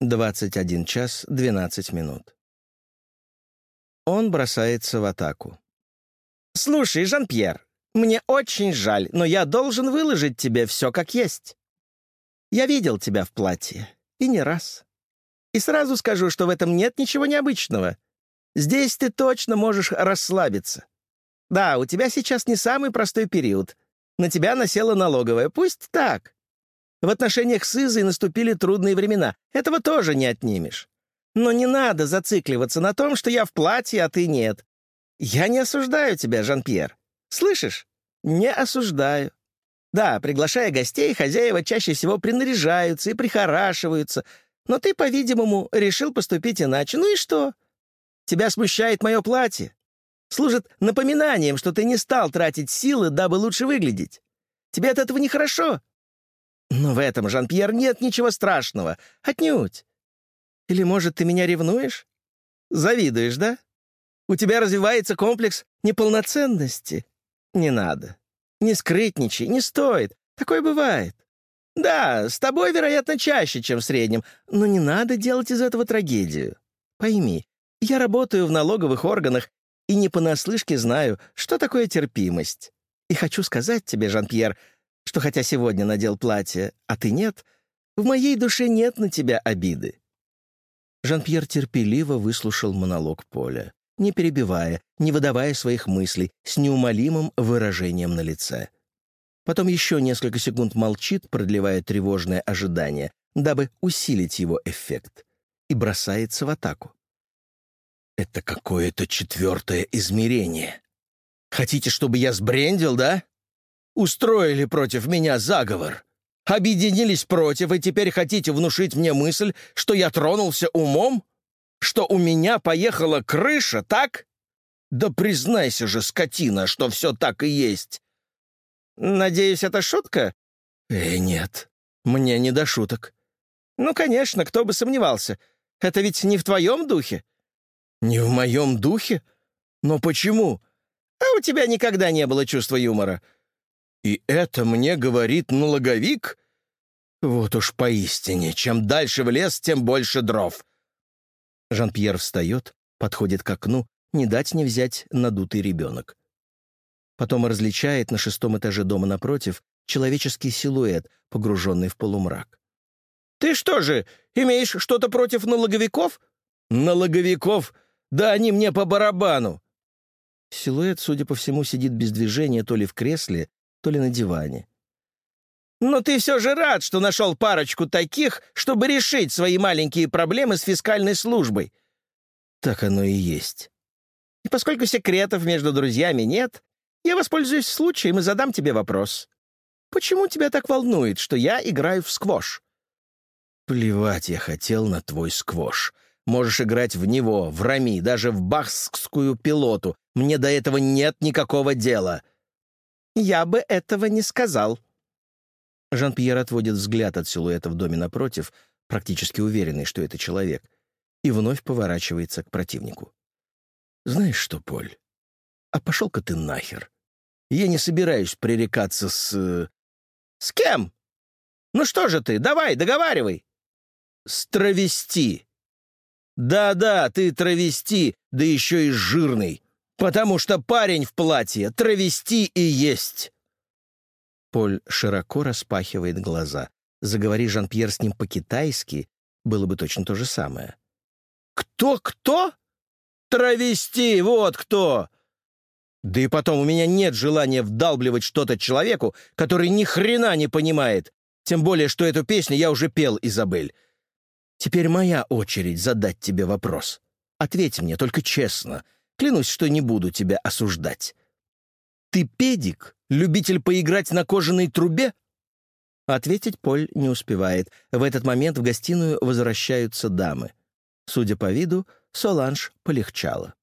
21 час 12 минут. Он бросается в атаку. «Слушай, Жан-Пьер, мне очень жаль, но я должен выложить тебе все как есть. Я видел тебя в платье, и не раз. И сразу скажу, что в этом нет ничего необычного. Здесь ты точно можешь расслабиться. Да, у тебя сейчас не самый простой период. На тебя насела налоговая, пусть так. В отношениях с Изой наступили трудные времена. Этого тоже не отнимешь. Но не надо зацикливаться на том, что я в платье, а ты нет. Я не осуждаю тебя, Жан-Пьер. Слышишь? Не осуждаю. Да, приглашая гостей, хозяева чаще всего принаряжаются и прихорашиваются. Но ты, по-видимому, решил поступить иначе. Ну и что? Тебя смущает мое платье. Служит напоминанием, что ты не стал тратить силы, дабы лучше выглядеть. Тебе от этого нехорошо. Но в этом, Жан-Пьер, нет ничего страшного. Отнюдь. Или, может, ты меня ревнуешь? Завидуешь, да? У тебя развивается комплекс неполноценности. Не надо. Не скрытничай, не стоит. Такое бывает. Да, с тобой, вероятно, чаще, чем в среднем, но не надо делать из этого трагедию. Пойми, я работаю в налоговых органах и не понаслышке знаю, что такое терпимость. И хочу сказать тебе, Жан-Пьер, что хотя сегодня надел платье, а ты нет, в моей душе нет на тебя обиды». Жан-Пьер терпеливо выслушал монолог Поля, не перебивая, не выдавая своих мыслей, с неумолимым выражением на лице. Потом еще несколько секунд молчит, продлевая тревожное ожидание, дабы усилить его эффект, и бросается в атаку. «Это какое-то четвертое измерение. Хотите, чтобы я сбрендил, да? Устроили против меня заговор. Объединились против, и теперь хотите внушить мне мысль, что я тронулся умом? Что у меня поехала крыша, так? Да признайся же, скотина, что все так и есть. Надеюсь, это шутка? Э, нет, мне не до шуток. Ну, конечно, кто бы сомневался. Это ведь не в твоем духе. Не в моем духе? Но почему? А у тебя никогда не было чувства юмора. И это мне говорит налоговик? Вот уж поистине, чем дальше в лес, тем больше дров. Жан-Пьер встает, подходит к окну, не дать не взять надутый ребенок. Потом различает на шестом этаже дома напротив человеческий силуэт, погруженный в полумрак. «Ты что же, имеешь что-то против налоговиков?» «Налоговиков? Да они мне по барабану!» Силуэт, судя по всему, сидит без движения то ли в кресле, то ли на диване. «Но ты все же рад, что нашел парочку таких, чтобы решить свои маленькие проблемы с фискальной службой». «Так оно и есть». «И поскольку секретов между друзьями нет, я воспользуюсь случаем и задам тебе вопрос. Почему тебя так волнует, что я играю в сквош?» «Плевать я хотел на твой сквош. Можешь играть в него, в рами, даже в бахскую пилоту. Мне до этого нет никакого дела». Я бы этого не сказал». Жан-Пьер отводит взгляд от силуэта в доме напротив, практически уверенный, что это человек, и вновь поворачивается к противнику. «Знаешь что, Поль, а пошел-ка ты нахер. Я не собираюсь пререкаться с...» э, «С кем? Ну что же ты, давай, договаривай!» «С травести!» «Да-да, ты травести, да еще и жирный!» Потому что парень в платье травести и есть». Поль широко распахивает глаза. Заговори Жан-Пьер с ним по-китайски, было бы точно то же самое. «Кто-кто? Травести, вот кто!» Да и потом у меня нет желания вдалбливать что-то человеку, который ни хрена не понимает. Тем более, что эту песню я уже пел, Изабель. Теперь моя очередь задать тебе вопрос. Ответь мне, только честно — Клянусь, что не буду тебя осуждать. Ты педик, любитель поиграть на кожаной трубе?» Ответить Поль не успевает. В этот момент в гостиную возвращаются дамы. Судя по виду, Соланж полегчало.